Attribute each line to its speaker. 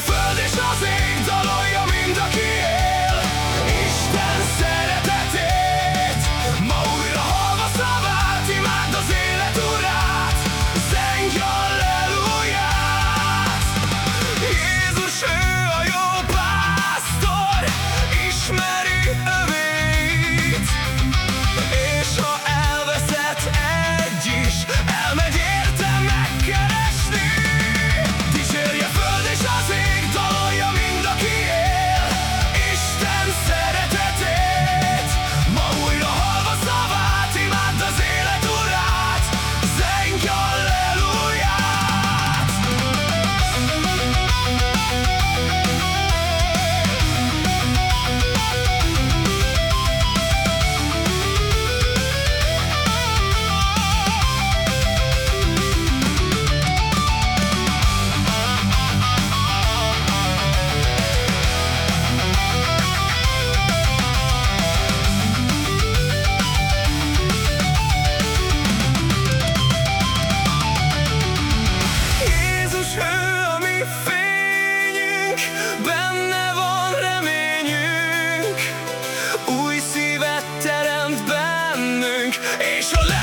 Speaker 1: further fényünk, benne van reményünk, új szívet teremt bennünk, és a le-